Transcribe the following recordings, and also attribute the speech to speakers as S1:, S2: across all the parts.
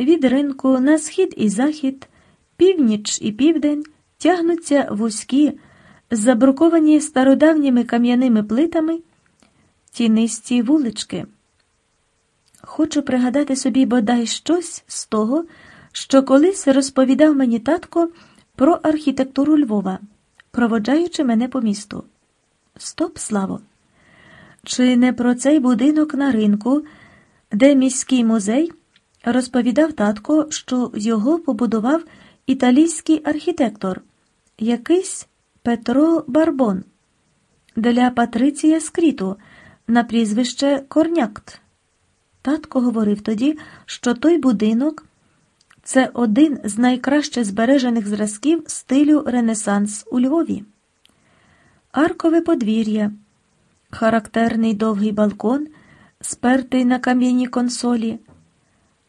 S1: Від ринку на схід і захід, північ і південь тягнуться вузькі, забруковані стародавніми кам'яними плитами тінисті вулички. Хочу пригадати собі бодай щось з того, що колись розповідав мені татко про архітектуру Львова, проводжаючи мене по місту. Стоп, Славо! Чи не про цей будинок на ринку, де міський музей розповідав татко, що його побудував італійський архітектор, якийсь Петро Барбон, для Патриція Скрипту на прізвище Корнякт. Татко говорив тоді, що той будинок це один з найкраще збережених зразків стилю Ренесанс у Львові. Аркове подвір'я, характерний довгий балкон, спертий на кам'яній консолі,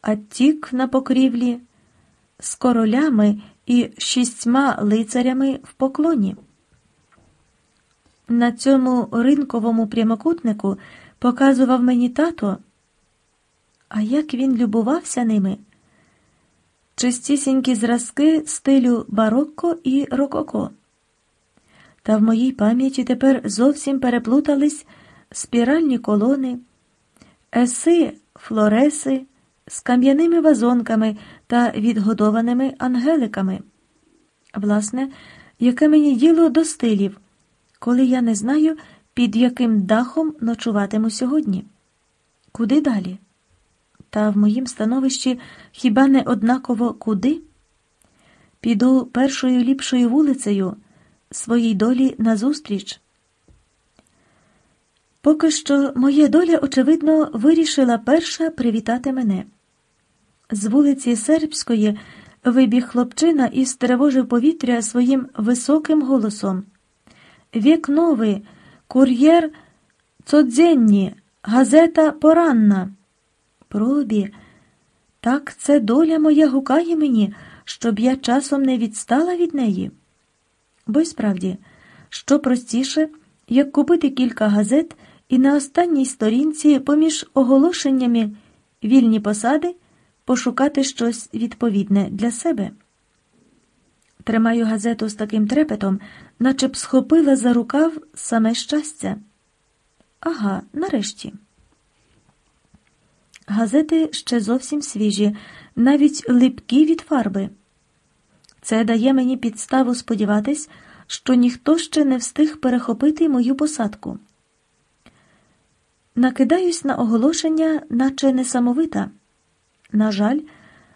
S1: аттік на покрівлі, з королями і шістьма лицарями в поклоні. На цьому ринковому прямокутнику показував мені тато, а як він любувався ними. Чистісінькі зразки стилю барокко і рококо. Та в моїй пам'яті тепер зовсім переплутались спіральні колони, еси, флореси з кам'яними вазонками та відгодованими ангеликами. Власне, яке мені діло до стилів, коли я не знаю, під яким дахом ночуватиму сьогодні? Куди далі? Та в моїм становищі хіба не однаково куди? Піду першою ліпшою вулицею своїй долі назустріч. Поки що моя доля, очевидно, вирішила перша привітати мене. З вулиці Сербської вибіг хлопчина і стривожив повітря своїм високим голосом. Вік новий, кур'єр цодзенні, газета поранна. Пробі, так це доля моя гукає мені, щоб я часом не відстала від неї. Бо й справді, що простіше, як купити кілька газет і на останній сторінці поміж оголошеннями вільні посади пошукати щось відповідне для себе. Тримаю газету з таким трепетом, наче б схопила за рукав саме щастя. Ага, нарешті. Газети ще зовсім свіжі, навіть липкі від фарби. Це дає мені підставу сподіватись, що ніхто ще не встиг перехопити мою посадку. Накидаюсь на оголошення, наче несамовита. На жаль,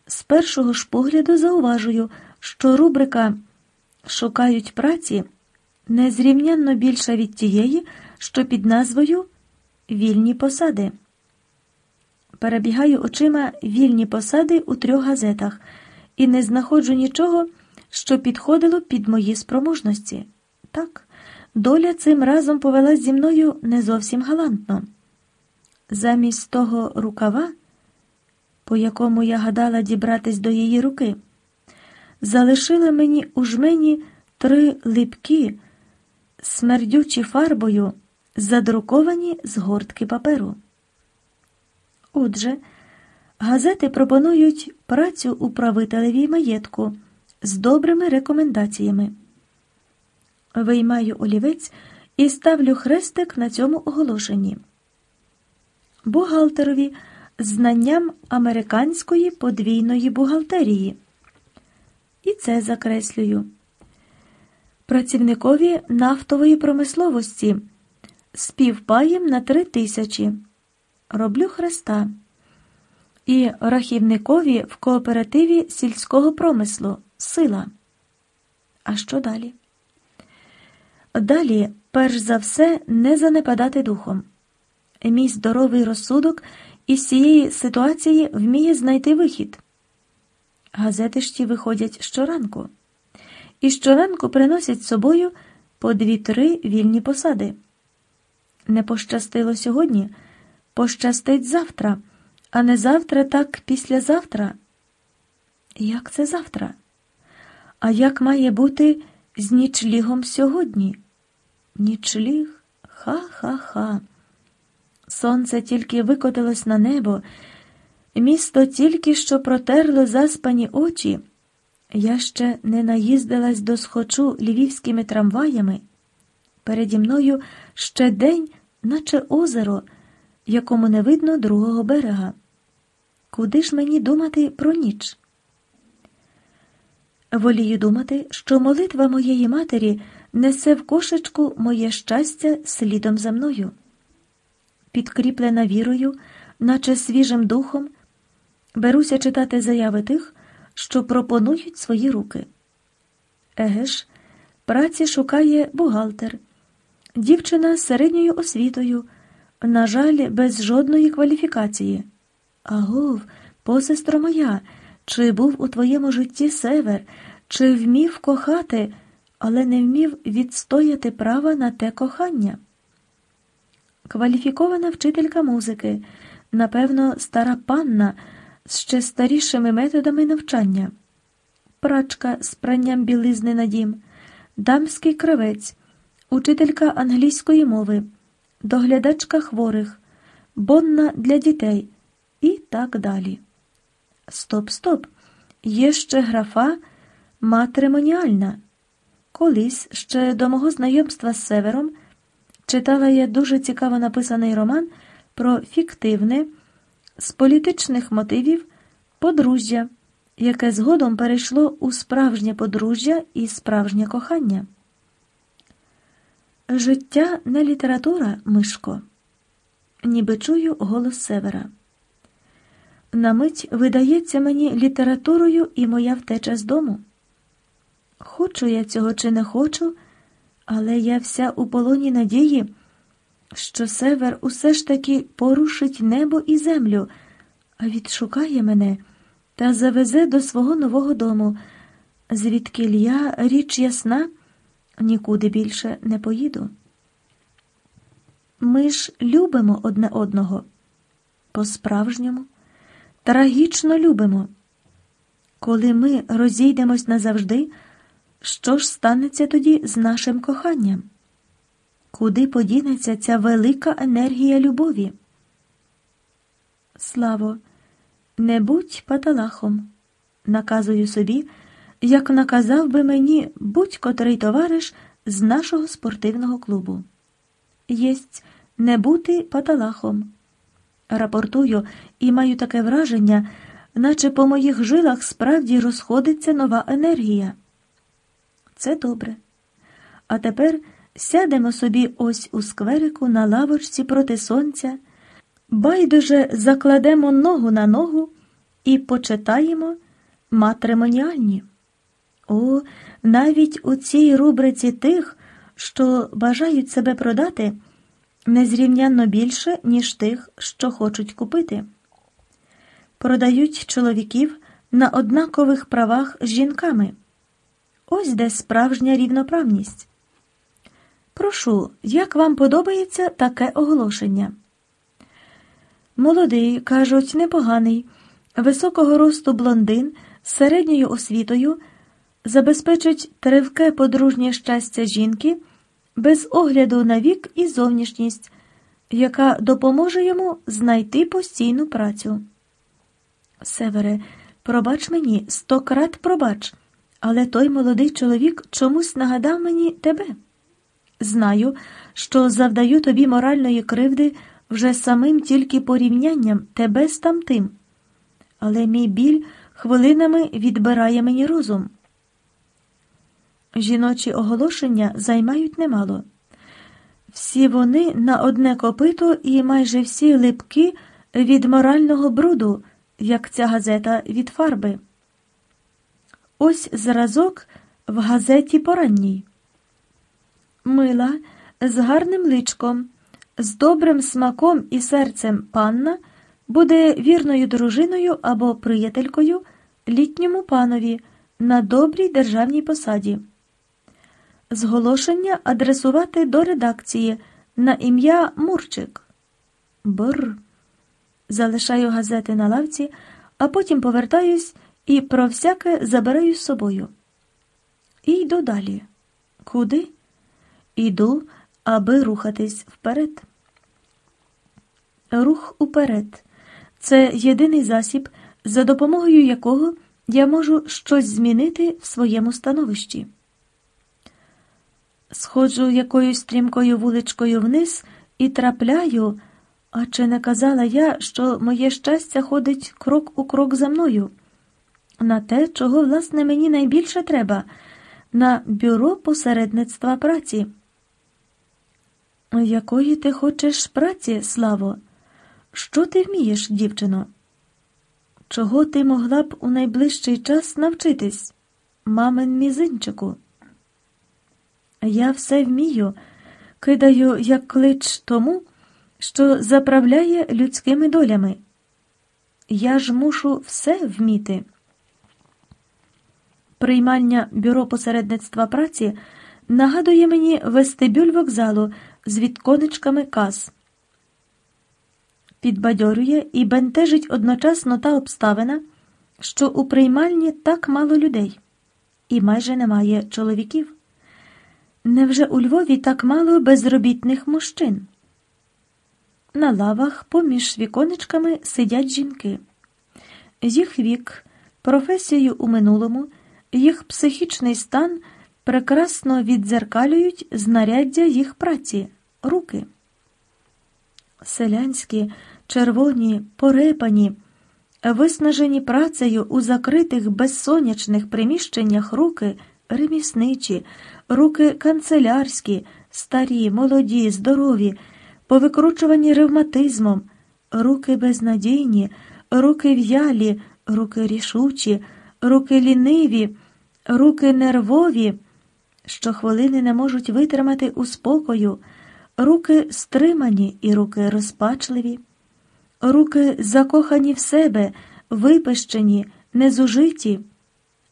S1: з першого ж погляду зауважую, що рубрика Шукають праці незрівнянно більша від тієї, що під назвою Вільні посади. Перебігаю очима вільні посади у трьох газетах і не знаходжу нічого, що підходило під мої спроможності. Так, доля цим разом повелась зі мною не зовсім галантно. Замість того рукава, по якому я гадала дібратись до її руки, залишила мені у жмені три липкі, смердючі фарбою, задруковані з гортки паперу. Отже, газети пропонують працю управителеві маєтку з добрими рекомендаціями. Виймаю олівець і ставлю хрестик на цьому оголошенні. Бухгалтерові знанням американської подвійної бухгалтерії. І це закреслюю. Працівникові нафтової промисловості співпаєм на три тисячі. Роблю хреста. І рахівникові в кооперативі сільського промислу сила. А що далі? Далі, перш за все, не занепадати духом. Мій здоровий розсудок із цієї ситуації вміє знайти вихід. Газети ж ті виходять щоранку, і щоранку приносять з собою по дві-три вільні посади. Не пощастило сьогодні, пощастить завтра, а не завтра, так післязавтра. Як це завтра? А як має бути з нічлігом сьогодні? Нічліг? Ха-ха-ха. Сонце тільки викотилось на небо, Місто тільки що протерло заспані очі. Я ще не наїздилась до схочу львівськими трамваями. Переді мною ще день, наче озеро, якому не видно другого берега. Куди ж мені думати про ніч? Волію думати, що молитва моєї матері несе в кошечку моє щастя слідом за мною. Підкріплена вірою, наче свіжим духом, беруся читати заяви тих, що пропонують свої руки. Еге ж, праці шукає бухгалтер, дівчина з середньою освітою, на жаль, без жодної кваліфікації. Агов, посестро моя, чи був у твоєму житті север, чи вмів кохати, але не вмів відстояти права на те кохання? Кваліфікована вчителька музики, напевно, стара панна з ще старішими методами навчання, прачка з пранням білизни на дім, дамський кравець, учителька англійської мови, доглядачка хворих, бонна для дітей. І так далі. Стоп, стоп. Є ще графа матримоніальна. Колись ще до мого знайомства з Севером читала я дуже цікаво написаний роман про фіктивне з політичних мотивів подружжя, яке згодом перейшло у справжнє подружжя і справжнє кохання. Життя не література, Мишко, ніби чую голос Севера. На мить видається мені літературою і моя втеча з дому. Хочу я цього чи не хочу, але я вся у полоні надії, що север усе ж таки порушить небо і землю, а відшукає мене та завезе до свого нового дому, звідки я, річ ясна, нікуди більше не поїду. Ми ж любимо одне одного по-справжньому трагічно любимо. Коли ми розійдемось назавжди, що ж станеться тоді з нашим коханням? Куди подінеться ця велика енергія любові? Славо, не будь паталахом, наказую собі, як наказав би мені будь-котрий товариш з нашого спортивного клубу. Єсть не бути паталахом. Рапортую і маю таке враження, наче по моїх жилах справді розходиться нова енергія. Це добре. А тепер сядемо собі ось у скверику на лавочці проти сонця, байдуже закладемо ногу на ногу і почитаємо матримоніальні. О, навіть у цій рубриці тих, що бажають себе продати незрівнянно більше, ніж тих, що хочуть купити. Продають чоловіків на однакових правах з жінками. Ось де справжня рівноправність. Прошу, як вам подобається таке оголошення? Молодий, кажуть, непоганий, високого росту блондин з середньою освітою забезпечить тривке подружнє щастя жінки без огляду на вік і зовнішність, яка допоможе йому знайти постійну працю. Севере, пробач мені, стократ пробач, але той молодий чоловік чомусь нагадав мені тебе. Знаю, що завдаю тобі моральної кривди вже самим тільки порівнянням тебе з тамтим, але мій біль хвилинами відбирає мені розум. Жіночі оголошення займають немало. Всі вони на одне копито і майже всі липки від морального бруду, як ця газета від фарби. Ось зразок в газеті поранній. Мила з гарним личком, з добрим смаком і серцем панна буде вірною дружиною або приятелькою літньому панові на добрій державній посаді. Зголошення адресувати до редакції на ім'я Мурчик. Бр. Залишаю газети на лавці, а потім повертаюсь і про всяке забираю з собою. І йду далі. Куди? Іду, аби рухатись вперед. Рух уперед. Це єдиний засіб, за допомогою якого я можу щось змінити в своєму становищі. Сходжу якоюсь стрімкою вуличкою вниз і трапляю, а чи не казала я, що моє щастя ходить крок у крок за мною? На те, чого, власне, мені найбільше треба, на бюро посередництва праці. Якої ти хочеш праці, Славо? Що ти вмієш, дівчино? Чого ти могла б у найближчий час навчитись, мамин мізинчику? Я все вмію, кидаю як клич тому, що заправляє людськими долями. Я ж мушу все вміти. Приймання бюро посередництва праці нагадує мені вестибюль вокзалу з відконечками каз. Підбадьорює і бентежить одночасно та обставина, що у приймальні так мало людей, і майже немає чоловіків. Невже у Львові так мало безробітних мужчин? На лавах поміж віконечками сидять жінки. Їх вік, професію у минулому, їх психічний стан прекрасно віддзеркалюють знаряддя їх праці, руки. Селянські, червоні, порепані, виснажені працею у закритих безсонячних приміщеннях руки ремісничі, руки канцелярські, старі, молоді, здорові, повикручувані ревматизмом, руки безнадійні, руки в'ялі, руки рішучі, руки ліниві, руки нервові, що хвилини не можуть витримати у спокою, руки стримані і руки розпачливі, руки закохані в себе, випищені, незужиті,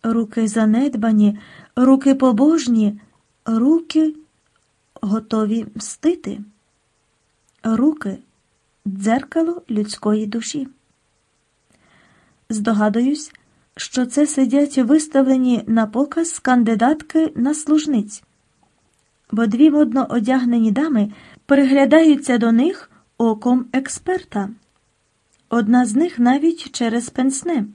S1: руки занедбані, руки побожні, руки готові мстити, руки дзеркало людської душі. Здогадуюсь, що це сидять виставлені на показ кандидатки на служниць, бо дві модно одягнені дами переглядаються до них оком експерта, одна з них навіть через пенсне.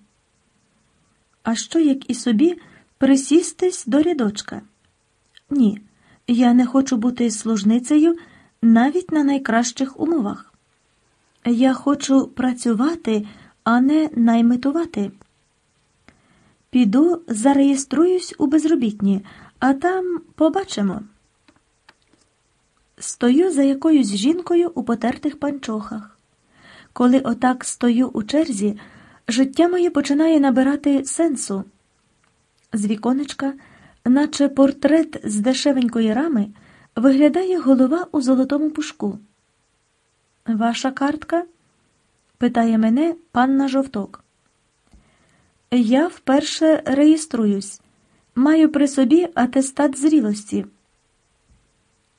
S1: А що як і собі присістись до рядочка? Ні, я не хочу бути служницею навіть на найкращих умовах. Я хочу працювати, а не наймитувати. Піду зареєструюсь у безробітні, а там побачимо. Стою за якоюсь жінкою у потертих панчохах. Коли отак стою у черзі, життя моє починає набирати сенсу. З віконечка, наче портрет з дешевенької рами, виглядає голова у золотому пушку. Ваша картка? питає мене панна жовток. Я вперше реєструюсь. Маю при собі атестат зрілості.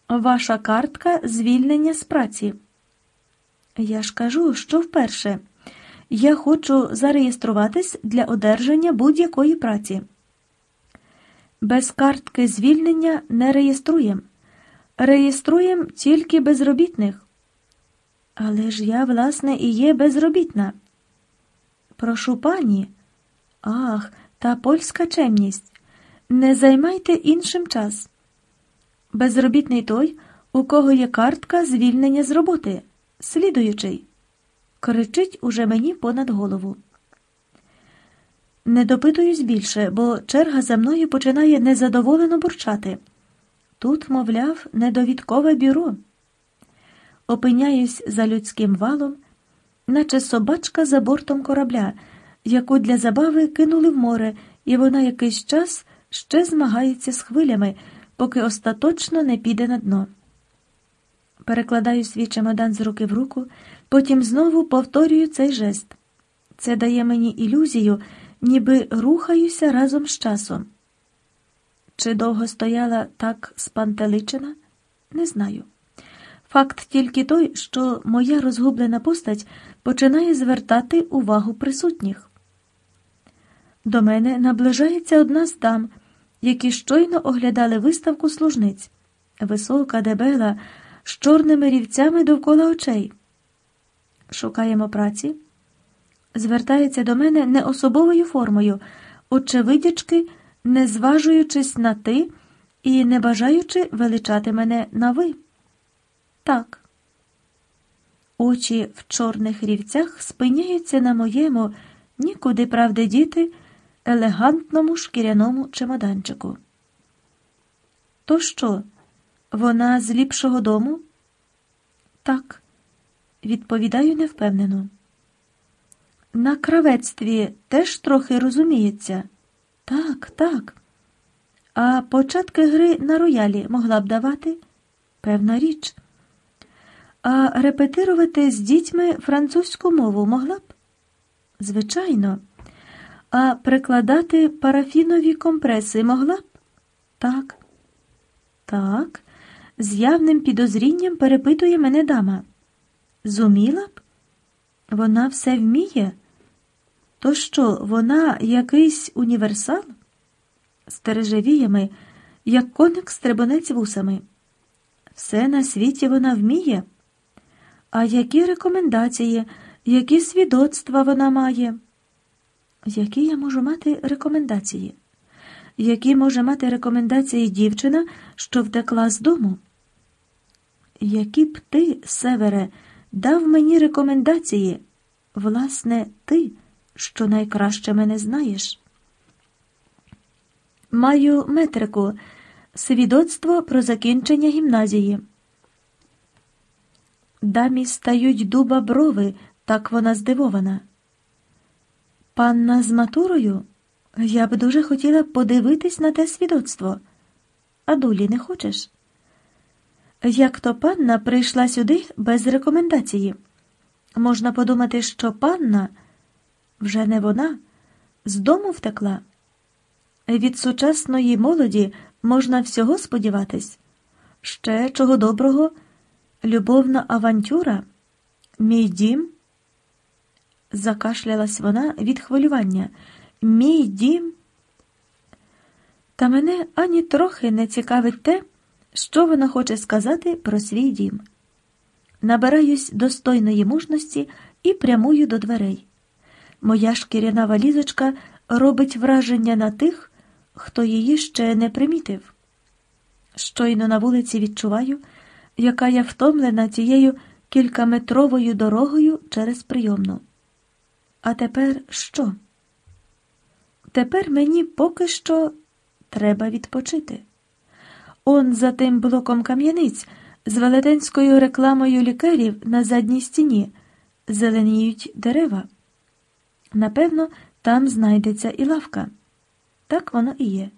S1: Ваша картка звільнення з праці. Я ж кажу, що вперше. Я хочу зареєструватись для одержання будь-якої праці. Без картки звільнення не реєструємо. Реєструємо тільки безробітних. Але ж я, власне, і є безробітна. Прошу пані. Ах, та польська чемність. Не займайте іншим час. Безробітний той, у кого є картка звільнення з роботи, слідуючий. Кричить уже мені понад голову. Не допитуюсь більше, бо черга за мною починає незадоволено бурчати. Тут, мовляв, недовідкове бюро. Опиняюсь за людським валом, наче собачка за бортом корабля, яку для забави кинули в море, і вона якийсь час ще змагається з хвилями, поки остаточно не піде на дно. Перекладаю свій чемодан з руки в руку, потім знову повторюю цей жест. Це дає мені ілюзію, ніби рухаюся разом з часом. Чи довго стояла так спантеличена? Не знаю. Факт тільки той, що моя розгублена постать починає звертати увагу присутніх. До мене наближається одна з дам, які щойно оглядали виставку служниць, висока, дебела, з чорними рівцями довкола очей. Шукаємо праці. звертається до мене не особовою формою, очевидячки, не зважуючись на ти і не бажаючи величати мене на ви. Так. Очі в чорних рівцях спиняються на моєму, нікуди правди діти, елегантному шкіряному чемоданчику. То що, вона з ліпшого дому? Так, відповідаю невпевнено. На кравецтві теж трохи розуміється. Так, так. А початки гри на роялі могла б давати? Певна річ. А репетирувати з дітьми французьку мову могла б? Звичайно. А прикладати парафінові компреси могла б? Так. Так, з явним підозрінням перепитує мене дама. Зуміла б? Вона все вміє? То що, вона якийсь універсал? Стереже віями, як коник стрибонець вусами. Все на світі вона вміє. А які рекомендації, які свідоцтва вона має? Які я можу мати рекомендації? Які може мати рекомендації дівчина, що втекла з дому? Які б ти, Севере, дав мені рекомендації? Власне, ти, що найкраще мене знаєш? Маю метрику, свідоцтво про закінчення гімназії. Дамі стають дуба брови, так вона здивована. Панна з матурою? Я б дуже хотіла подивитись на те свідоцтво. А долі не хочеш? Як то панна прийшла сюди без рекомендації? Можна подумати, що панна вже не вона, з дому втекла. Від сучасної молоді можна всього сподіватись. Ще чого доброго, любовна авантюра, мій дім. Закашлялась вона від хвилювання. Мій дім. Та мене ані трохи не цікавить те, що вона хоче сказати про свій дім. Набираюсь достойної мужності і прямую до дверей. Моя шкіряна валізочка робить враження на тих, хто її ще не примітив. Щойно на вулиці відчуваю, яка я втомлена тією кількаметровою дорогою через прийомну. А тепер що? Тепер мені поки що треба відпочити. Он за тим блоком кам'яниць з велетенською рекламою лікарів на задній стіні зеленіють дерева. Напевно, там знайдеться і лавка. Так воно і є.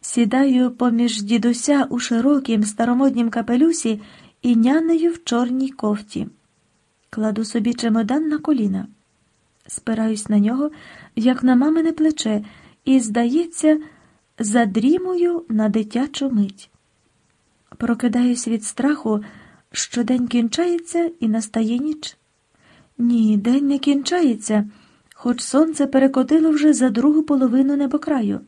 S1: Сідаю поміж дідуся у широкім старомоднім капелюсі і нянею в чорній кофті. Кладу собі чемодан на коліна, спираюсь на нього, як на мамине плече, і, здається, задрімую на дитячу мить. Прокидаюсь від страху, що день кінчається і настає ніч. Ні, день не кінчається, хоч сонце перекотило вже за другу половину небокраю.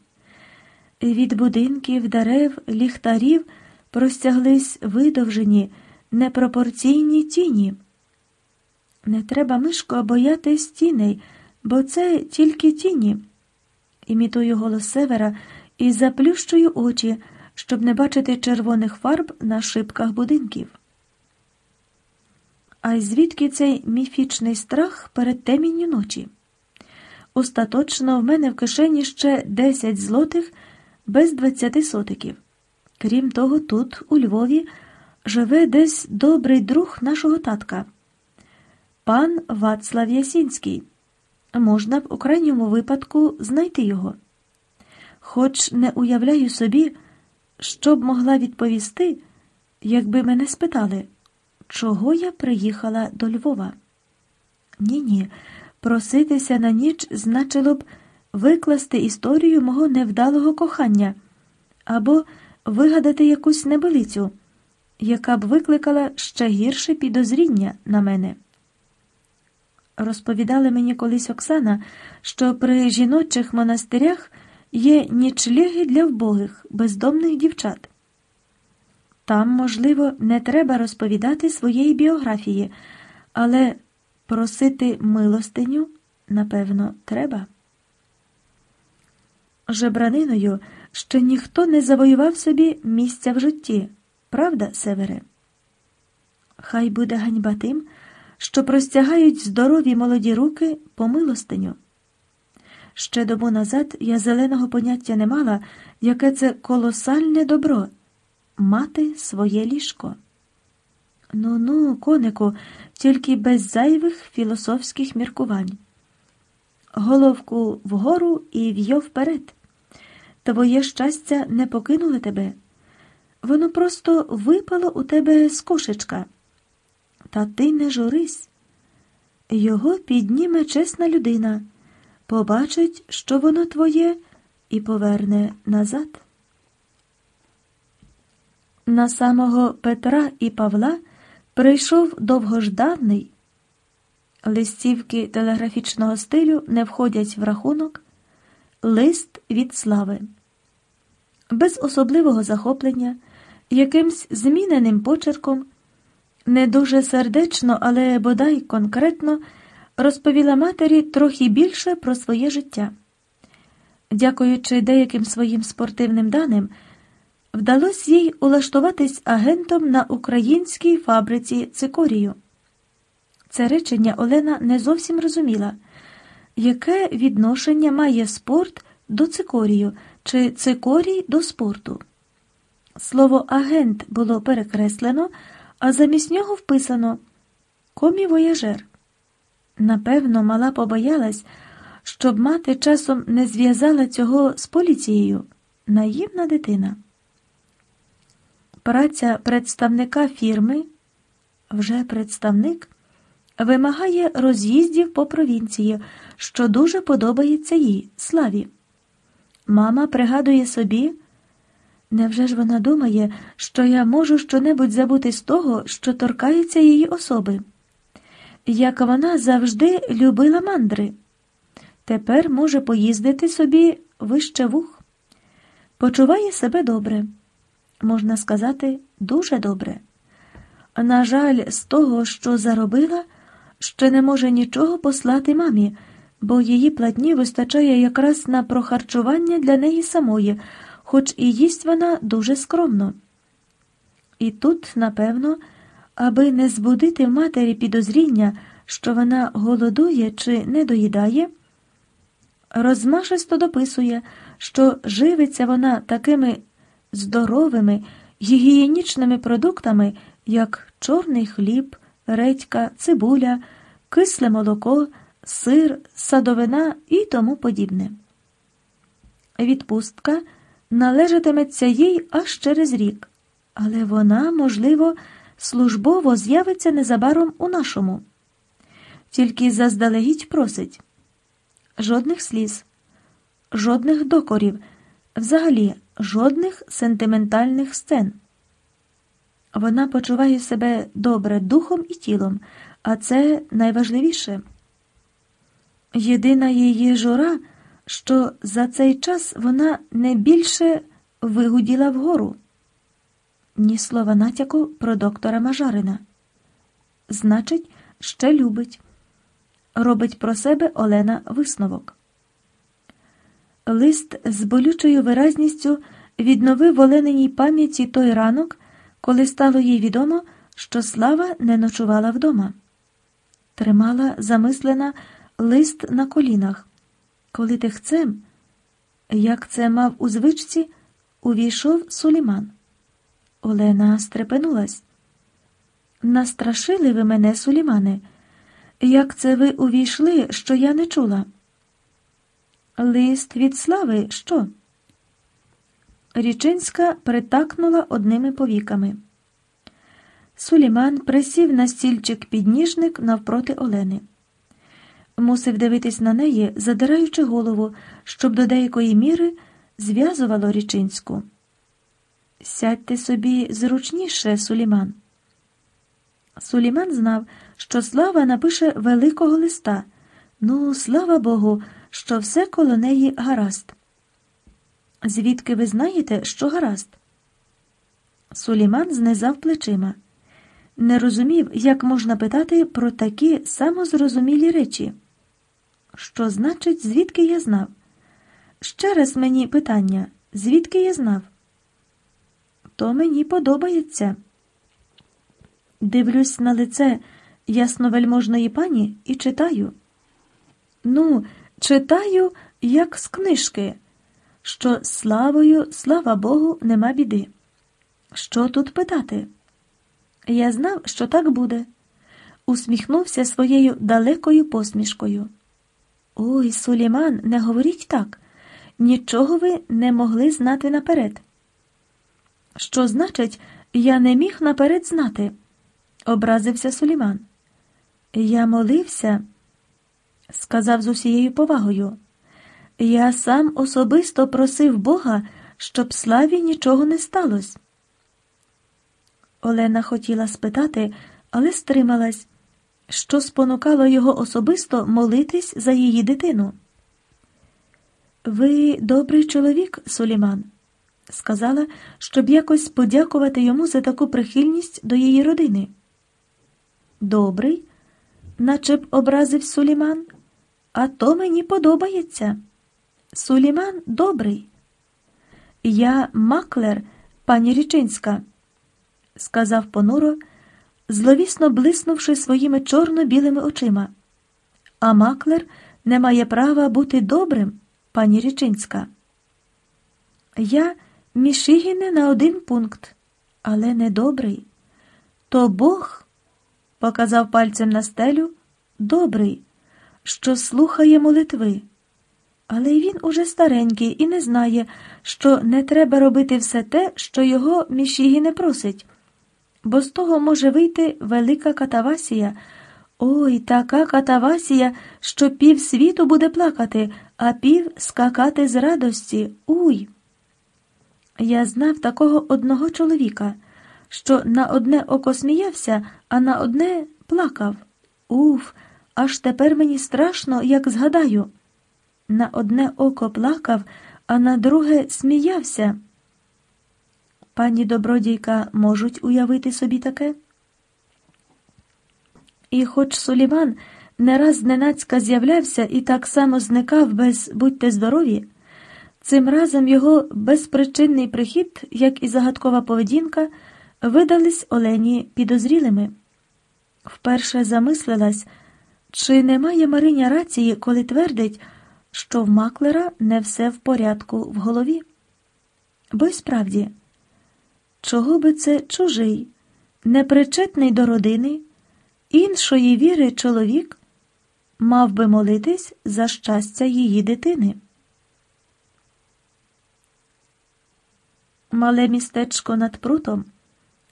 S1: Від будинків, дерев, ліхтарів простяглись видовжені, непропорційні тіні. Не треба, Мишко, боятись тіней, бо це тільки тіні. Імітую голос севера і заплющую очі, щоб не бачити червоних фарб на шибках будинків. А й звідки цей міфічний страх перед темінню ночі? Остаточно в мене в кишені ще десять злотих без двадцяти сотиків. Крім того, тут, у Львові, живе десь добрий друг нашого татка, пан Вацлав Ясінський. Можна б у крайньому випадку знайти його. Хоч не уявляю собі, що б могла відповісти, якби мене спитали, чого я приїхала до Львова. Ні, ні, проситися на ніч значило б викласти історію мого невдалого кохання або вигадати якусь небелицю, яка б викликала ще гірше підозріння на мене. Розповідали мені колись Оксана, що при жіночих монастирях є нічліги для вбогих, бездомних дівчат. Там, можливо, не треба розповідати своєї біографії, але просити милостиню напевно, треба. Жебраниною ще ніхто не завоював собі місця в житті, правда, Севере? Хай буде ганьба тим, що простягають здорові молоді руки по милостиню. Ще добу назад я зеленого поняття не мала, яке це колосальне добро мати своє ліжко. Ну ну, конику, тільки без зайвих філософських міркувань. Головку вгору і в'йо вперед. Твоє щастя не покинуло тебе. Воно просто випало у тебе з кошечка. Та ти не журись. Його підніме чесна людина, побачить, що воно твоє, і поверне назад. На самого Петра і Павла прийшов довгожданий. Листівки телеграфічного стилю не входять в рахунок, лист від слави. Без особливого захоплення, якимсь зміненим почерком, не дуже сердечно, але бодай конкретно розповіла матері трохи більше про своє життя. Дякуючи деяким своїм спортивним даним, вдалося їй улаштуватись агентом на українській фабриці цикорію. Це речення Олена не зовсім розуміла, яке відношення має спорт до цикорію чи цикорій до спорту. Слово агент було перекреслено, а замість нього вписано комівояжер. Напевно, мала побоялась, щоб мати часом не зв'язала цього з поліцією. Наївна дитина. Праця представника фірми, вже представник, вимагає роз'їздів по провінції, що дуже подобається їй, славі. Мама пригадує собі, невже ж вона думає, що я можу щонебудь забути з того, що торкається її особи? Як вона завжди любила мандри, тепер може поїздити собі вище вух, почуває себе добре можна сказати, дуже добре. На жаль, з того, що заробила, ще не може нічого послати мамі, бо її платні вистачає якраз на прохарчування для неї самої, хоч і їсть вона дуже скромно. І тут, напевно, аби не збудити в матері підозріння, що вона голодує чи не доїдає, розмашисто дописує, що живиться вона такими здоровими гігієнічними продуктами, як чорний хліб, редька, цибуля, кисле молоко, сир, садовина і тому подібне. Відпустка належатиметься їй аж через рік, але вона, можливо, службово з'явиться незабаром у нашому. Тільки заздалегідь просить жодних сліз, жодних докорів, взагалі жодних сентиментальних сцен. Вона почуває себе добре духом і тілом, а це найважливіше. Єдина її жура, що за цей час вона не більше вигуділа вгору. Ні слова натяку про доктора Мажарина. Значить, ще любить. Робить про себе Олена висновок. Лист з болючою виразністю відновив Олениній пам'яті той ранок, коли стало їй відомо, що Слава не ночувала вдома. Тримала замислена лист на колінах, коли тихцем, як це мав у звичці, увійшов Суліман. Олена стрепенулась. Настрашили ви мене, Сулімане, як це ви увійшли, що я не чула? Лист від слави що? Річинська притакнула одними повіками. Суліман присів на стільчик підніжник навпроти Олени. Мусив дивитись на неї, задираючи голову, щоб до деякої міри зв'язувало річинську. Сядьте собі зручніше, Суліман. Суліман знав, що слава напише великого листа. Ну, слава Богу що все коло неї гаразд. Звідки ви знаєте, що гаразд? Суліман знизав плечима. Не розумів, як можна питати про такі самозрозумілі речі. Що значить, звідки я знав? Ще раз мені питання, звідки я знав? То мені подобається. Дивлюсь на лице ясновельможної пані і читаю. Ну, читаю, як з книжки, що славою, слава Богу, нема біди. Що тут питати? Я знав, що так буде. Усміхнувся своєю далекою посмішкою. Ой, Суліман, не говоріть так. Нічого ви не могли знати наперед. Що значить, я не міг наперед знати? образився Суліман. Я молився, сказав з усією повагою. Я сам особисто просив Бога, щоб славі нічого не сталося. Олена хотіла спитати, але стрималась, що спонукало його особисто молитись за її дитину. Ви добрий чоловік, Суліман, сказала, щоб якось подякувати йому за таку прихильність до її родини. Добрий, наче б образив Суліман, а то мені подобається. Суліман добрий. Я маклер, пані Річинська, сказав понуро, зловісно блиснувши своїми чорно-білими очима. А маклер не має права бути добрим, пані Річинська. Я мішигіне на один пункт, але не добрий. То Бог, показав пальцем на стелю, добрий, що слухає молитви. Але він уже старенький і не знає, що не треба робити все те, що його мішігі не просить, бо з того може вийти велика катавасія. Ой, така катавасія, що пів світу буде плакати, а пів скакати з радості. Уй. Я знав такого одного чоловіка, що на одне око сміявся, а на одне плакав. Уф, аж тепер мені страшно, як згадаю. На одне око плакав, а на друге сміявся. Пані добродійка можуть уявити собі таке? І хоч Суліман не раз зненацька з'являвся і так само зникав без будьте здорові, цим разом його безпричинний прихід, як і загадкова поведінка, видались Олені підозрілими. Вперше замислилась, чи немає Мариня рації, коли твердить, що в маклера не все в порядку в голові. Бо й справді, чого би це чужий, непричетний до родини, іншої віри чоловік мав би молитись за щастя її дитини. Мале містечко над прутом,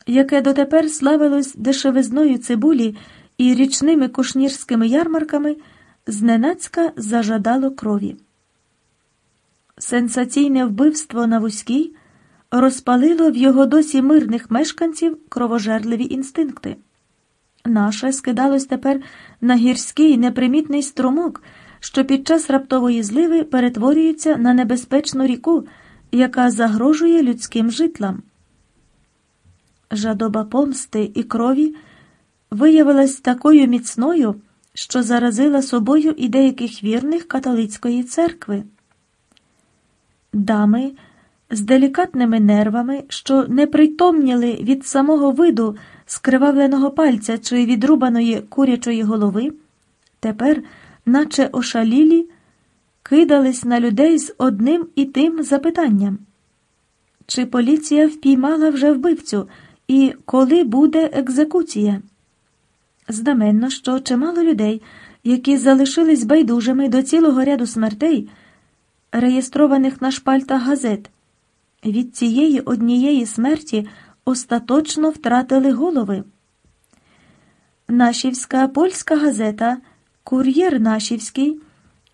S1: яке дотепер славилось дешевизною цибулі і річними кушнірськими ярмарками зненацька зажадало крові. Сенсаційне вбивство на вузькій розпалило в його досі мирних мешканців кровожерливі інстинкти. Наше скидалось тепер на гірський непримітний струмок, що під час раптової зливи перетворюється на небезпечну ріку, яка загрожує людським житлам. Жадоба помсти і крові виявилась такою міцною що заразила собою і деяких вірних католицької церкви. Дами з делікатними нервами, що не притомніли від самого виду скривавленого пальця чи відрубаної курячої голови, тепер, наче ошалілі, кидались на людей з одним і тим запитанням. Чи поліція впіймала вже вбивцю, і коли буде екзекуція? Знаменно, що чимало людей, які залишились байдужими до цілого ряду смертей, реєстрованих на шпальтах газет, від цієї однієї смерті остаточно втратили голови. Нашівська польська газета Кур'єр Нашівський,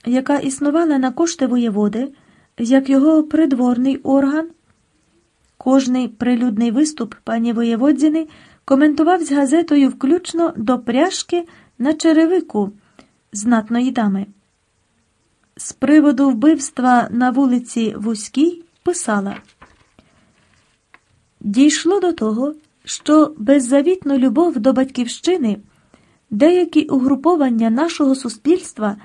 S1: яка існувала на кошти воєводи, як його придворний орган, кожний прилюдний виступ пані воєводзіни – коментував з газетою включно до пряжки на черевику знатної дами. З приводу вбивства на вулиці Вузькій писала Дійшло до того, що беззавітну любов до батьківщини деякі угруповання нашого суспільства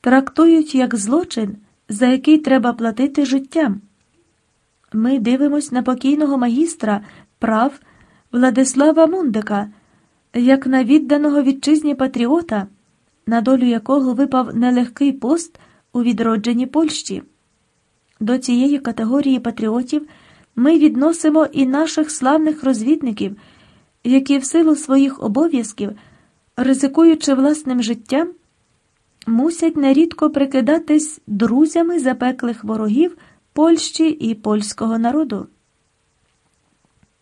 S1: трактують як злочин, за який треба платити життям. Ми дивимось на покійного магістра прав Владислава Мундика, як на відданого вітчизні патріота, на долю якого випав нелегкий пост у відродженні Польщі. До цієї категорії патріотів ми відносимо і наших славних розвідників, які в силу своїх обов'язків, ризикуючи власним життям, мусять нерідко прикидатись друзями запеклих ворогів Польщі і польського народу.